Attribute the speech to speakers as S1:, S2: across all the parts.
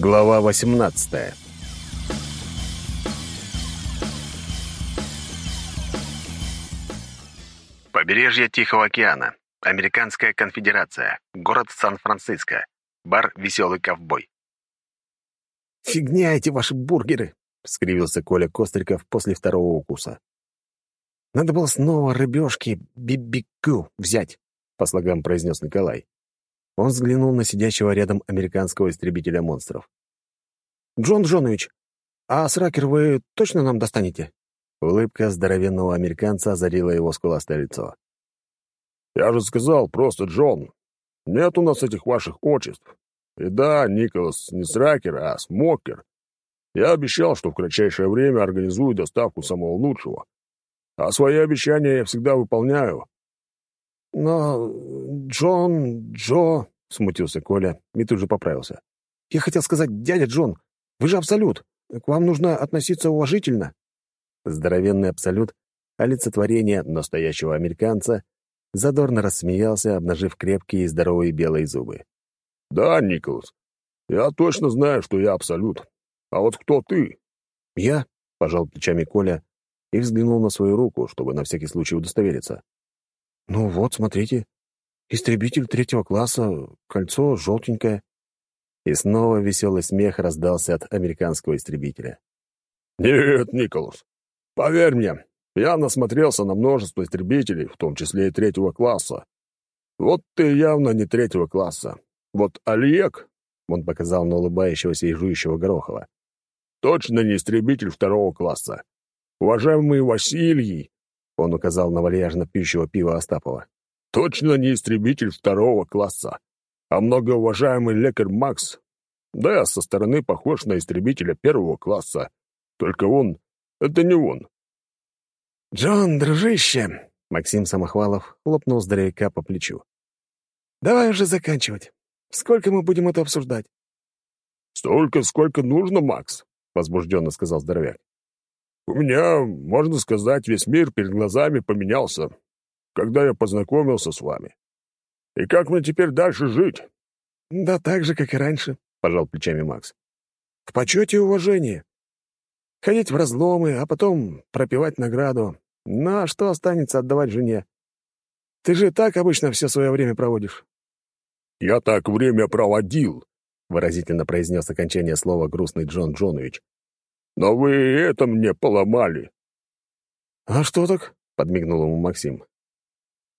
S1: Глава 18 Побережье Тихого океана. Американская конфедерация. Город Сан-Франциско. Бар «Веселый ковбой».
S2: «Фигня эти ваши бургеры!» — скривился Коля Костриков после второго укуса. «Надо было снова рыбешки бибикю взять», — по слогам произнес Николай. Он взглянул на сидящего рядом американского истребителя монстров. «Джон Джонович, а сракер вы точно нам достанете?» Улыбка здоровенного американца озарила его скуластое лицо.
S3: «Я же сказал, просто Джон. Нет у нас этих ваших отчеств. И да, Николас не Сракер, а Смокер. Я обещал, что в кратчайшее время организую доставку самого лучшего. А свои обещания я всегда выполняю.
S2: «Но Джон, Джо...» — смутился Коля и тут же поправился. «Я хотел сказать, дядя Джон, вы же Абсолют. К вам нужно относиться уважительно». Здоровенный Абсолют, олицетворение настоящего американца, задорно рассмеялся, обнажив крепкие и здоровые белые зубы.
S3: «Да, Николас, я точно знаю, что я Абсолют. А вот кто ты?»
S2: «Я?» — пожал плечами Коля и взглянул на свою руку, чтобы на всякий случай удостовериться. «Ну вот, смотрите. Истребитель третьего класса, кольцо желтенькое». И снова веселый смех раздался от американского истребителя.
S3: «Нет, Николас, поверь мне, я насмотрелся на множество истребителей, в том числе и третьего класса. Вот ты явно не третьего класса. Вот Олег, — он показал на улыбающегося и жующего Горохова, — точно не истребитель второго класса. Уважаемый Василий, он указал на вальяжно пьющего пива Остапова. «Точно не истребитель второго класса, а многоуважаемый лекарь Макс. Да, со стороны похож на истребителя первого класса. Только он — это не он».
S2: «Джон, дружище!» — Максим Самохвалов хлопнул здоровяка по плечу. «Давай уже заканчивать. Сколько мы будем это обсуждать?»
S3: «Столько, сколько нужно, Макс», — возбужденно сказал здоровяк. У меня, можно сказать, весь мир перед глазами поменялся, когда я познакомился с вами. И как мне теперь дальше жить?»
S2: «Да так же, как и раньше», — пожал плечами Макс. «В почете и уважении. Ходить в разломы, а потом пропивать награду. Ну, а что останется отдавать жене? Ты же так обычно все свое время проводишь».
S3: «Я так время проводил», —
S1: выразительно произнес окончание слова грустный Джон Джонович.
S3: Но вы это мне поломали».
S2: «А что так?» — подмигнул ему Максим.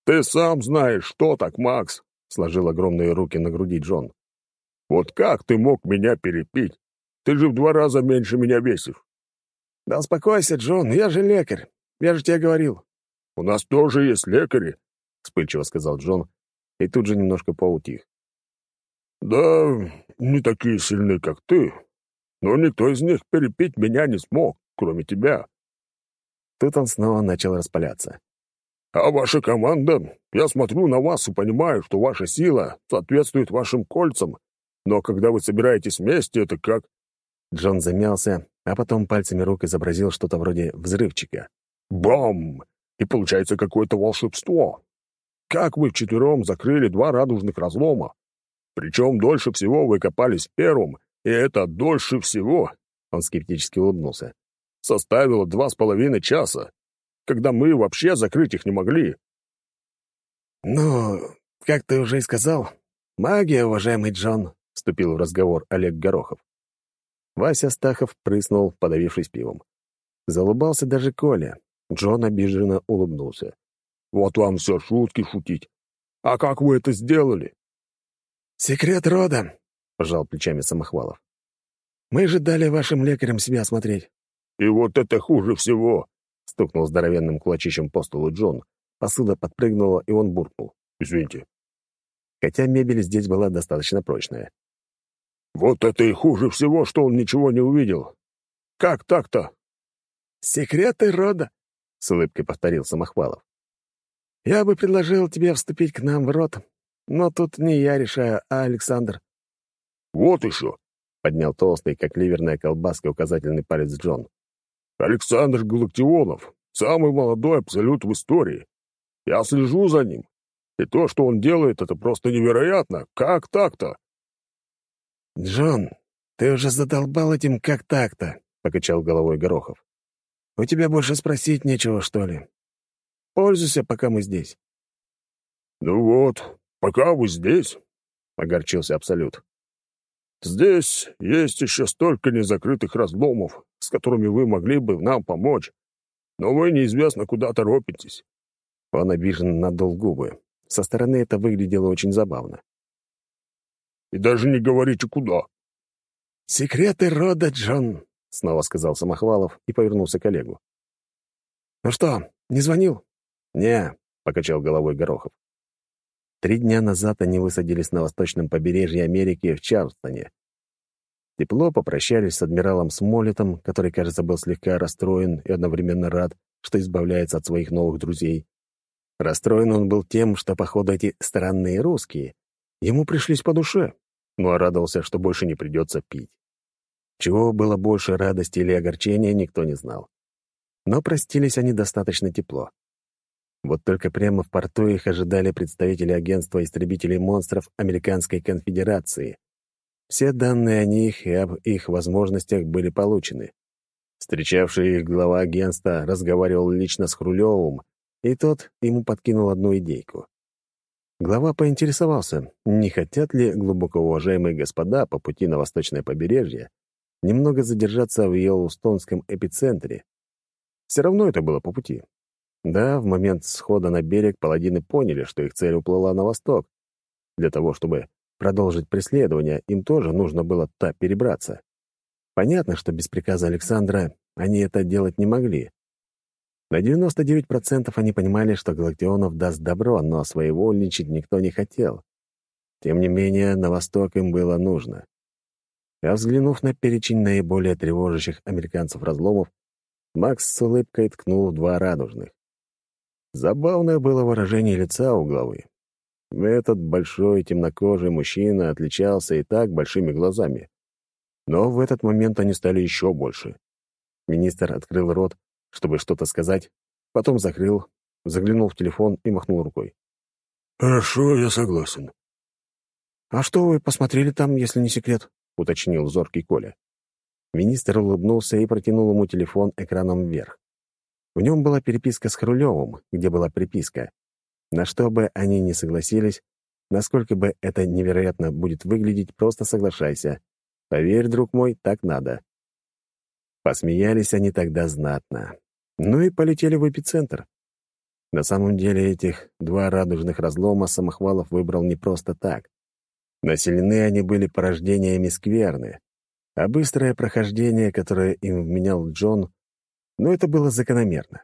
S3: «Ты сам знаешь, что так, Макс», — сложил огромные руки на груди Джон. «Вот как ты мог меня перепить? Ты же в два раза меньше меня весишь».
S2: «Да успокойся, Джон, я же лекарь. Я же тебе говорил».
S3: «У нас тоже есть лекари», —
S1: вспыльчиво сказал Джон, и тут же немножко поутих.
S3: «Да, не такие сильные, как ты, но никто из них перепить меня не смог, кроме тебя».
S1: Тут он снова начал распаляться.
S3: «А ваша команда? Я смотрю на вас и понимаю, что ваша сила соответствует вашим кольцам, но когда вы собираетесь вместе, это как...»
S1: Джон замялся, а потом пальцами рук изобразил что-то вроде взрывчика.
S3: «Бам! И получается какое-то волшебство. Как вы вчетвером закрыли два радужных разлома? Причем дольше всего вы копались первым, и это дольше всего, он скептически улыбнулся, составило два с половиной часа, когда мы вообще закрыть их не могли.
S2: «Ну, как ты уже и сказал, магия, уважаемый Джон», — вступил в разговор Олег Горохов.
S1: Вася Стахов прыснул, подавившись пивом. Залыбался даже Коля. Джон обиженно улыбнулся.
S3: «Вот вам все шутки шутить. А как вы это сделали?»
S2: «Секрет рода», — пожал плечами Самохвалов. «Мы же дали вашим лекарям себя осмотреть».
S3: «И вот это хуже всего!»
S1: — стукнул здоровенным кулачищем по столу Джон. Посуда подпрыгнула, и он буркнул.
S3: «Извините».
S1: Хотя мебель здесь была достаточно прочная.
S3: «Вот это и хуже всего, что он ничего не увидел. Как так-то?»
S2: «Секреты рода», — с улыбкой повторил Самохвалов. «Я бы предложил тебе вступить к нам в рот, но тут не я решаю, а Александр.
S3: «Вот еще!»
S1: — поднял толстый, как ливерная колбаска, указательный палец Джон.
S3: «Александр Галактионов, самый молодой абсолют в истории. Я слежу за ним. И то, что он делает, это просто невероятно. Как так-то?»
S2: «Джон, «Ты уже задолбал этим как так-то», — покачал головой Горохов. «У тебя больше спросить нечего, что ли? Пользуйся, пока мы здесь».
S3: «Ну вот, пока вы здесь», — огорчился Абсолют. «Здесь есть еще столько незакрытых разломов, с которыми вы могли бы нам помочь, но вы неизвестно куда торопитесь».
S1: Он обиженно надул губы. Со стороны это выглядело очень забавно.
S3: «И даже не говорите, куда».
S2: «Секреты рода, Джон», — снова сказал Самохвалов и повернулся к коллегу. «Ну что, не звонил?»
S1: «Не», — покачал головой Горохов. Три дня назад они высадились на восточном побережье Америки в Чарльстоне. Тепло попрощались с адмиралом Смолетом, который, кажется, был слегка расстроен и одновременно рад, что избавляется от своих новых друзей. Расстроен он был тем, что, походу, эти странные русские ему пришлись по душе, но ну, радовался, что больше не придется пить. Чего было больше радости или огорчения, никто не знал. Но простились они достаточно тепло. Вот только прямо в порту их ожидали представители агентства истребителей монстров Американской конфедерации. Все данные о них и об их возможностях были получены. Встречавший их глава агентства разговаривал лично с Хрулевым, и тот ему подкинул одну идейку. Глава поинтересовался, не хотят ли глубоко уважаемые господа по пути на восточное побережье немного задержаться в Йеллоустонском эпицентре. Все равно это было по пути. Да, в момент схода на берег паладины поняли, что их цель уплыла на восток. Для того, чтобы продолжить преследование, им тоже нужно было та перебраться. Понятно, что без приказа Александра они это делать не могли. На 99% они понимали, что Галактионов даст добро, но своевольничать никто не хотел. Тем не менее, на восток им было нужно. А взглянув на перечень наиболее тревожащих американцев разломов, Макс с улыбкой ткнул два радужных. Забавное было выражение лица у главы. Этот большой темнокожий мужчина отличался и так большими глазами. Но в этот момент они стали еще больше. Министр открыл рот, чтобы что-то сказать, потом закрыл, заглянул в телефон и махнул рукой.
S3: «Хорошо, я согласен».
S2: «А что вы посмотрели там, если не секрет?» — уточнил зоркий Коля.
S1: Министр улыбнулся и протянул ему телефон экраном вверх. В нем была переписка с Хрулевым, где была приписка. На что бы они ни согласились, насколько бы это невероятно будет выглядеть, просто соглашайся. Поверь, друг мой, так надо. Посмеялись они тогда знатно. Ну и полетели в эпицентр. На самом деле этих два радужных разлома Самохвалов выбрал не просто так. Населены они были порождениями скверны, а быстрое прохождение, которое им вменял Джон, но это было закономерно.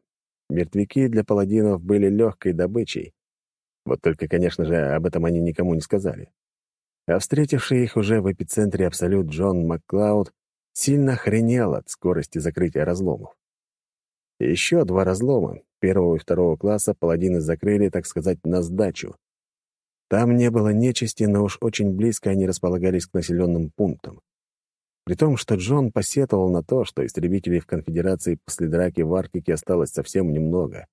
S1: Мертвяки для паладинов были легкой добычей. Вот только, конечно же, об этом они никому не сказали. А встретивший их уже в эпицентре Абсолют Джон Макклауд сильно охренел от скорости закрытия разломов. еще два разлома, первого и второго класса, паладины закрыли, так сказать, на сдачу. Там не было нечисти, но уж очень близко они располагались к населенным пунктам. При том, что Джон посетовал на то, что истребителей в конфедерации после драки в Арктике осталось совсем немного.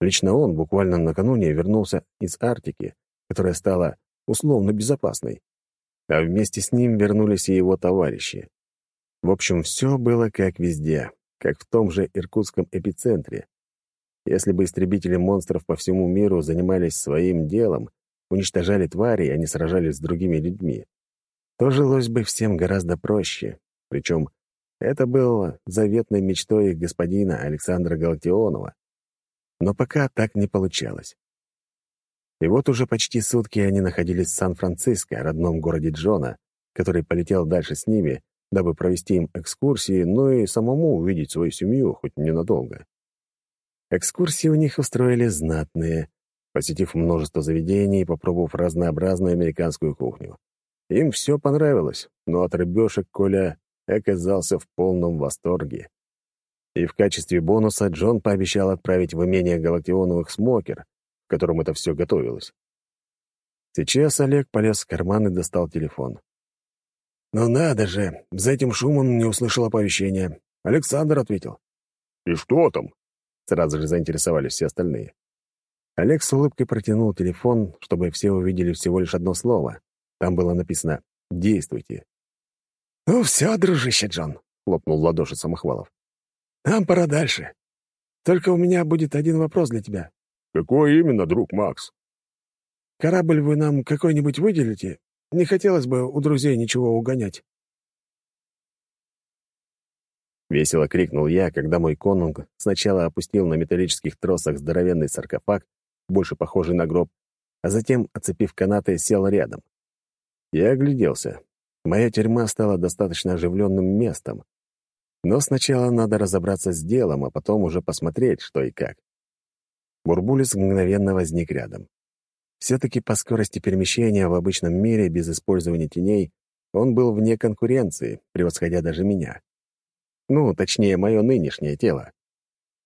S1: Лично он буквально накануне вернулся из Арктики, которая стала условно безопасной. А вместе с ним вернулись и его товарищи. В общем, все было как везде, как в том же иркутском эпицентре. Если бы истребители монстров по всему миру занимались своим делом, уничтожали твари, а не сражались с другими людьми, то жилось бы всем гораздо проще. Причем это было заветной мечтой их господина Александра Галактионова. Но пока так не получалось. И вот уже почти сутки они находились в Сан-Франциско, родном городе Джона, который полетел дальше с ними, дабы провести им экскурсии, но и самому увидеть свою семью, хоть ненадолго. Экскурсии у них устроили знатные, посетив множество заведений и попробовав разнообразную американскую кухню. Им все понравилось, но от рыбешек Коля оказался в полном восторге. И в качестве бонуса Джон пообещал отправить в имение Галактионовых смокер, в котором это все готовилось. Сейчас Олег полез в карман и достал телефон. «Ну надо же, за этим шумом не услышал оповещения». Александр ответил.
S3: «И что там?»
S1: Сразу же заинтересовались все остальные. Олег с улыбкой протянул телефон, чтобы все увидели всего лишь одно слово там было написано «Действуйте».
S2: «Ну все, дружище Джон», — хлопнул в ладоши Самохвалов. «Нам пора дальше. Только у меня будет один вопрос для тебя».
S3: «Какой именно, друг Макс?»
S2: «Корабль вы нам какой-нибудь выделите? Не хотелось бы у друзей ничего угонять».
S1: Весело крикнул я, когда мой конунг сначала опустил на металлических тросах здоровенный саркофаг, больше похожий на гроб, а затем, оцепив канаты, сел рядом. Я огляделся. Моя тюрьма стала достаточно оживленным местом. Но сначала надо разобраться с делом, а потом уже посмотреть, что и как. Бурбулис мгновенно возник рядом. Все-таки по скорости перемещения в обычном мире без использования теней он был вне конкуренции, превосходя даже меня. Ну, точнее, мое нынешнее тело.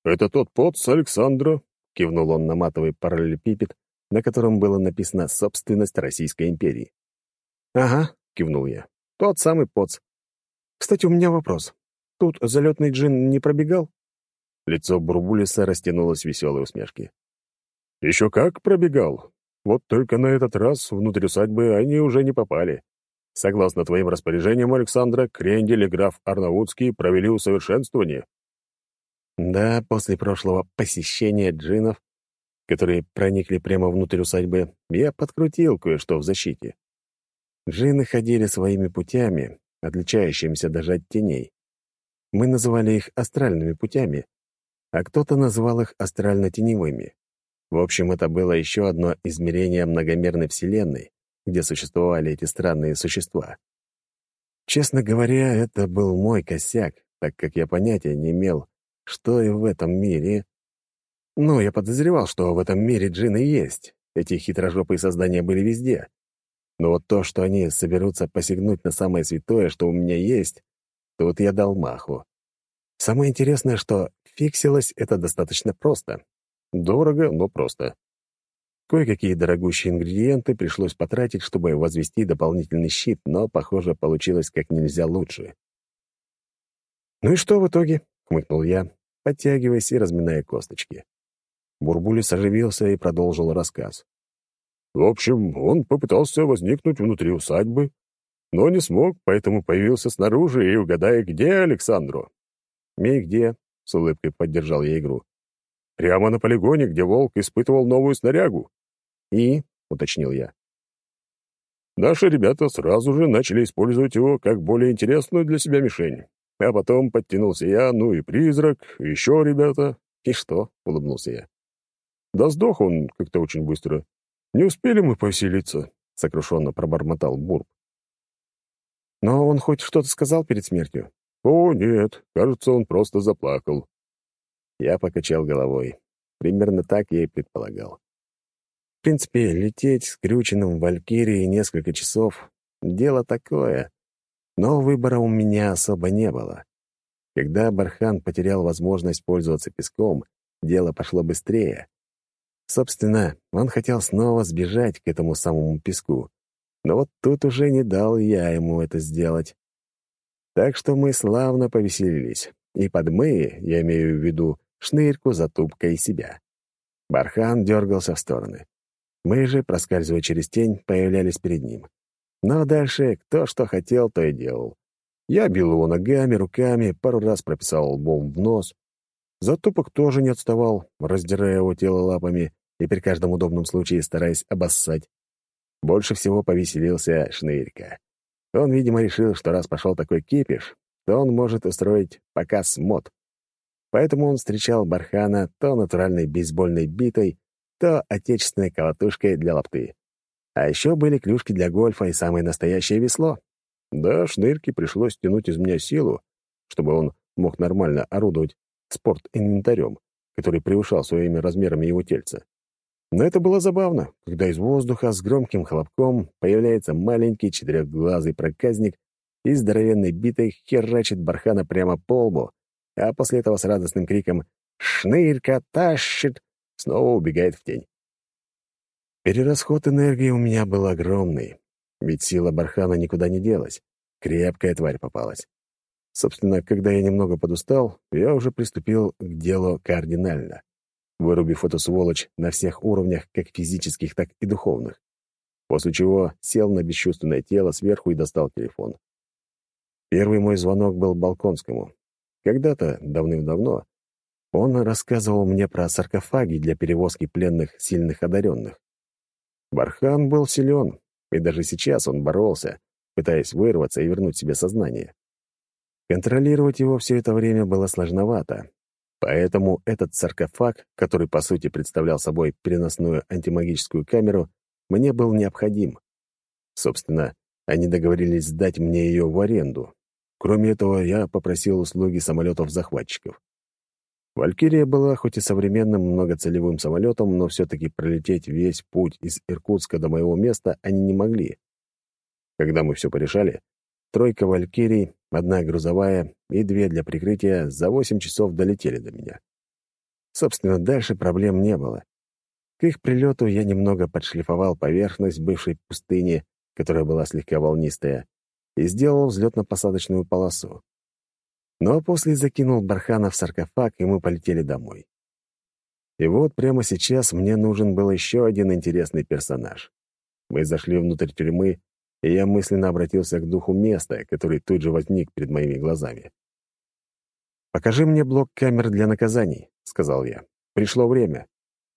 S3: «Это тот поц Александра», — кивнул он на матовый параллелепипед,
S1: на котором было написано «Собственность Российской империи».
S2: «Ага», — кивнул я. «Тот самый поц. Кстати, у меня вопрос. Тут залетный джин не пробегал?»
S1: Лицо Бурбулиса растянулось в веселой усмешке.
S3: «Еще как пробегал. Вот только на этот раз внутрь усадьбы они уже не попали. Согласно твоим распоряжениям, Александра, Крендель и граф Арнаутский провели усовершенствование.
S1: Да, после прошлого посещения джинов, которые проникли прямо внутрь усадьбы, я подкрутил кое-что в защите. Джины ходили своими путями, отличающимися даже от теней. Мы называли их астральными путями, а кто-то назвал их астрально-теневыми. В общем, это было еще одно измерение многомерной Вселенной, где существовали эти странные существа. Честно говоря, это был мой косяк, так как я понятия не имел, что и в этом мире... Ну, я подозревал, что в этом мире джины есть. Эти хитрожопые создания были везде. Но вот то, что они соберутся посягнуть на самое святое, что у меня есть, тут я дал маху. Самое интересное, что фиксилось это достаточно просто. Дорого, но просто. Кое-какие дорогущие ингредиенты пришлось потратить, чтобы возвести дополнительный щит, но, похоже, получилось как нельзя лучше. «Ну и что в итоге?» — хмыкнул я, подтягиваясь и разминая косточки. Бурбулис оживился и продолжил рассказ.
S3: В общем, он попытался возникнуть внутри усадьбы, но не смог, поэтому появился снаружи и угадай, где Александру.
S1: «И где?» — с улыбкой поддержал я игру.
S3: «Прямо на полигоне, где волк испытывал новую снарягу.
S1: «И?» — уточнил я.
S3: Наши ребята сразу же начали использовать его как более интересную для себя мишень. А потом подтянулся я, ну и призрак, еще ребята.
S1: «И что?» — улыбнулся я.
S3: «Да сдох он как-то очень быстро. Не успели мы повеселиться», — сокрушенно пробормотал Бурб.
S1: «Но он хоть что-то сказал перед смертью?»
S3: «О, нет, кажется, он просто заплакал».
S1: Я покачал головой. Примерно так я и предполагал принципе, лететь с крюченным в Валькирии несколько часов — дело такое. Но выбора у меня особо не было. Когда Бархан потерял возможность пользоваться песком, дело пошло быстрее. Собственно, он хотел снова сбежать к этому самому песку. Но вот тут уже не дал я ему это сделать. Так что мы славно повеселились. И под «мы» я имею в виду шнырьку, затупка и себя. Бархан дергался в стороны. Мы же, проскальзывая через тень, появлялись перед ним. Но дальше кто что хотел, то и делал. Я бил его ногами, руками, пару раз прописал лбом в нос. Затупок тоже не отставал, раздирая его тело лапами и при каждом удобном случае стараясь обоссать. Больше всего повеселился Шнырька. Он, видимо, решил, что раз пошел такой кипиш, то он может устроить показ мод. Поэтому он встречал Бархана то натуральной бейсбольной битой, то отечественной колотушкой для лапты. А еще были клюшки для гольфа и самое настоящее весло. Да, шнырке пришлось тянуть из меня силу, чтобы он мог нормально орудовать спорт-инвентарем, который превышал своими размерами его тельца. Но это было забавно, когда из воздуха с громким хлопком появляется маленький четырехглазый проказник и здоровенной битой херачит бархана прямо по лбу, а после этого с радостным криком «Шнырька тащит!» снова убегает в тень. Перерасход энергии у меня был огромный, ведь сила Бархана никуда не делась. Крепкая тварь попалась. Собственно, когда я немного подустал, я уже приступил к делу кардинально, вырубив эту сволочь на всех уровнях, как физических, так и духовных. После чего сел на бесчувственное тело сверху и достал телефон. Первый мой звонок был Балконскому. Когда-то, давным-давно, он рассказывал мне про саркофаги для перевозки пленных сильных одаренных. Бархан был силен, и даже сейчас он боролся, пытаясь вырваться и вернуть себе сознание. Контролировать его все это время было сложновато, поэтому этот саркофаг, который по сути представлял собой переносную антимагическую камеру, мне был необходим. Собственно, они договорились сдать мне ее в аренду. Кроме этого, я попросил услуги самолетов-захватчиков. «Валькирия» была хоть и современным многоцелевым самолетом, но все-таки пролететь весь путь из Иркутска до моего места они не могли. Когда мы все порешали, тройка «Валькирий», одна грузовая и две для прикрытия за восемь часов долетели до меня. Собственно, дальше проблем не было. К их прилету я немного подшлифовал поверхность бывшей пустыни, которая была слегка волнистая, и сделал взлетно-посадочную полосу. Но после закинул Бархана в саркофаг, и мы полетели домой. И вот прямо сейчас мне нужен был еще один интересный персонаж. Мы зашли внутрь тюрьмы, и я мысленно обратился к духу места, который тут же возник перед моими глазами. «Покажи мне блок камер для наказаний», — сказал я. «Пришло время».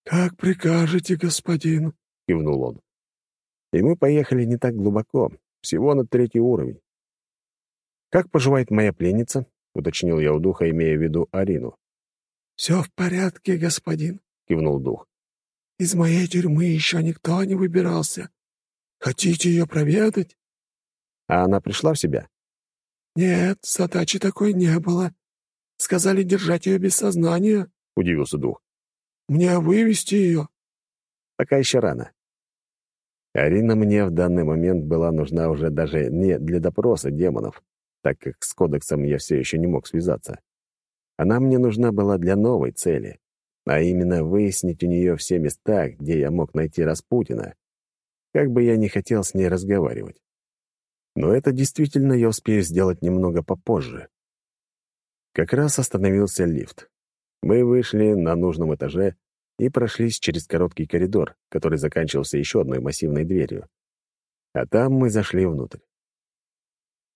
S3: «Как прикажете, господин», — кивнул он.
S1: И мы поехали не так глубоко, всего на третий уровень. «Как поживает моя пленница?» — уточнил я у духа, имея в виду Арину.
S3: «Все в порядке, господин», — кивнул дух. «Из моей тюрьмы еще никто не выбирался. Хотите ее проведать?»
S1: «А она пришла в себя?»
S3: «Нет, задачи такой не было. Сказали держать ее без сознания», — удивился дух. «Мне вывести ее?»
S1: «Пока еще рано. Арина мне в данный момент была нужна уже даже не для допроса демонов, так как с кодексом я все еще не мог связаться. Она мне нужна была для новой цели, а именно выяснить у нее все места, где я мог найти Распутина, как бы я ни хотел с ней разговаривать. Но это действительно я успею сделать немного попозже. Как раз остановился лифт. Мы вышли на нужном этаже и прошлись через короткий коридор, который заканчивался еще одной массивной дверью. А там мы зашли внутрь.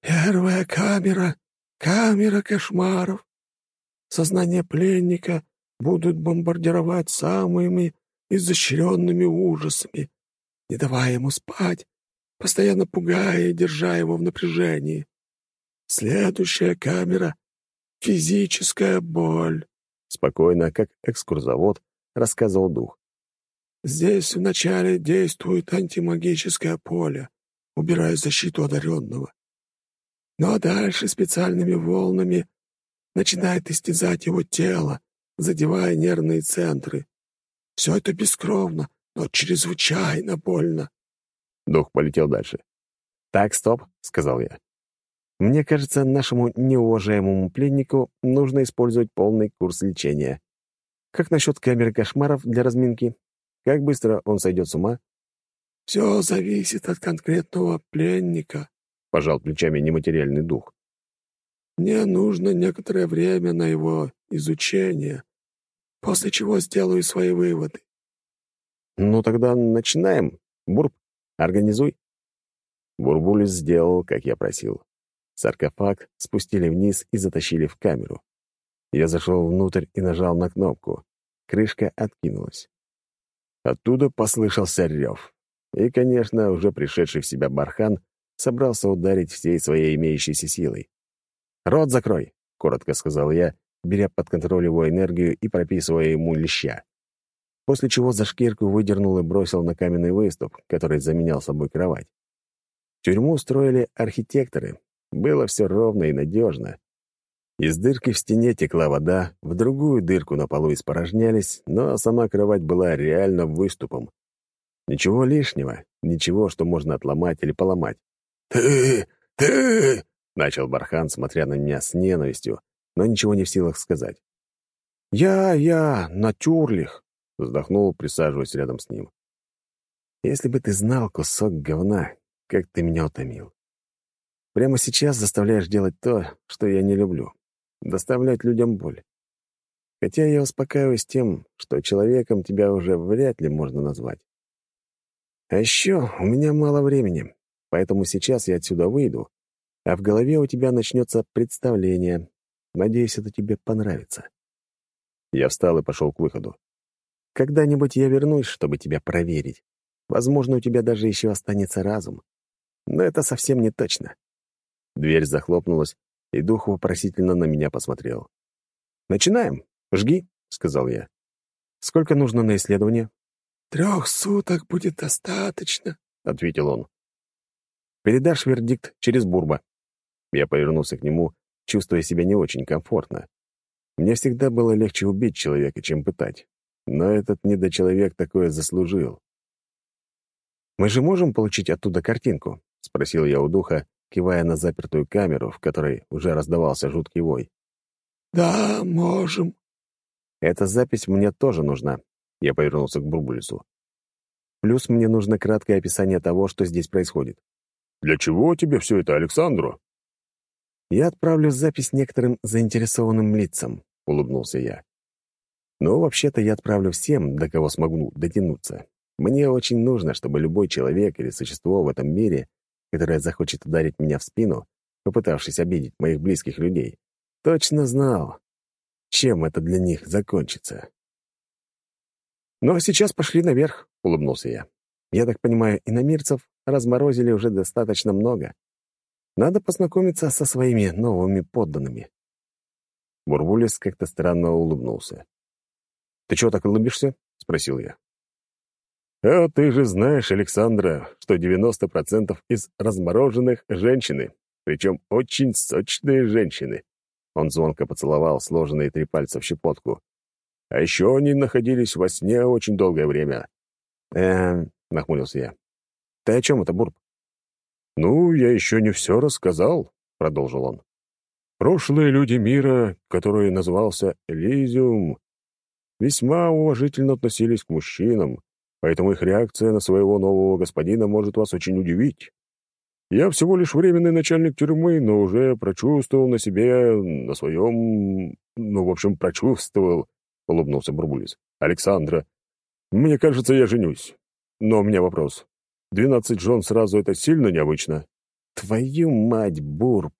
S3: «Первая камера — камера кошмаров. Сознание пленника будут бомбардировать самыми изощренными ужасами, не давая ему спать, постоянно пугая и держа его в напряжении. Следующая камера — физическая боль».
S1: Спокойно, как экскурсовод, — рассказывал дух.
S3: «Здесь вначале действует антимагическое поле, убирая защиту одаренного. Ну а дальше специальными волнами начинает истязать его тело, задевая нервные центры. Все это бескровно, но чрезвычайно больно».
S1: Дух полетел дальше. «Так, стоп», — сказал я. «Мне кажется, нашему неуважаемому пленнику нужно использовать полный курс лечения. Как насчет камеры кошмаров для разминки? Как быстро он сойдет с ума?
S3: «Все зависит от конкретного пленника», — пожал плечами нематериальный дух. «Мне нужно некоторое время на его изучение, после чего сделаю свои выводы».
S1: «Ну тогда начинаем. Бурб, организуй». Бурбулис сделал, как я просил. Саркофаг спустили вниз и затащили в камеру. Я зашел внутрь и нажал на кнопку. Крышка откинулась. Оттуда послышался рев. И, конечно, уже пришедший в себя Бархан собрался ударить всей своей имеющейся силой. «Рот закрой!» — коротко сказал я, беря под контроль его энергию и прописывая ему леща. После чего за шкирку выдернул и бросил на каменный выступ, который заменял собой кровать. Тюрьму строили архитекторы. Было все ровно и надежно. Из дырки в стене текла вода, в другую дырку на полу испорожнялись, но сама кровать была реально выступом. Ничего лишнего, ничего, что можно отломать или поломать.
S3: «Ты! Ты!»
S1: — начал Бархан, смотря на меня с ненавистью, но ничего не в силах сказать. «Я, я, натюрлих!» — вздохнул, присаживаясь рядом с ним. «Если бы ты знал, кусок говна, как ты меня утомил. Прямо сейчас заставляешь делать то, что я не люблю доставлять людям боль. Хотя я успокаиваюсь тем, что человеком тебя уже вряд ли можно назвать. А еще у меня мало времени, поэтому сейчас я отсюда выйду, а в голове у тебя начнется представление. Надеюсь, это тебе понравится. Я встал и пошел к выходу. Когда-нибудь я вернусь, чтобы тебя проверить. Возможно, у тебя даже еще останется разум. Но это совсем не точно. Дверь захлопнулась, и дух вопросительно на меня посмотрел. «Начинаем. Жги», — сказал я. «Сколько нужно на исследование?»
S2: «Трех суток будет достаточно», — ответил он.
S1: «Передашь вердикт через Бурба». Я повернулся к нему, чувствуя себя не очень комфортно. Мне всегда было легче убить человека, чем пытать. Но этот недочеловек такое заслужил. «Мы же можем получить оттуда картинку?» — спросил я у духа, кивая на запертую камеру, в которой уже раздавался жуткий вой.
S2: «Да, можем».
S1: «Эта запись мне тоже нужна», — я повернулся к Бурбулису. «Плюс мне нужно краткое описание того, что здесь происходит».
S3: «Для чего тебе все это, Александру?»
S1: «Я отправлю запись некоторым заинтересованным лицам», — улыбнулся я. «Но вообще-то я отправлю всем, до кого смогу дотянуться. Мне очень нужно, чтобы любой человек или существо в этом мире, которое захочет ударить меня в спину, попытавшись обидеть моих близких людей, точно знал, чем это для них закончится. «Ну а сейчас пошли наверх», — улыбнулся я. «Я так понимаю, иномирцев разморозили уже достаточно много. Надо познакомиться со своими новыми подданными». Бурбулис как-то странно улыбнулся. «Ты чего так улыбишься?» — спросил я.
S3: «А ты же знаешь, Александра, что 90% из размороженных — женщины, причем очень сочные женщины». Он звонко поцеловал сложенные три пальца в щепотку. «А еще они находились во сне очень долгое время».
S1: «Эм...» — нахмурился я. «Ты о чем это, Бурб?»
S3: «Ну, я еще не все рассказал», — продолжил он. «Прошлые люди мира, который назывался Элизиум, весьма уважительно относились к мужчинам, поэтому их реакция на своего нового господина может вас очень удивить. Я всего лишь временный начальник тюрьмы, но уже прочувствовал на себе, на своем... Ну, в общем, прочувствовал, — улыбнулся Бурбулис. Александра, мне кажется, я женюсь. Но у меня вопрос. Двенадцать жен сразу — это сильно необычно?
S1: Твою мать, Бурб!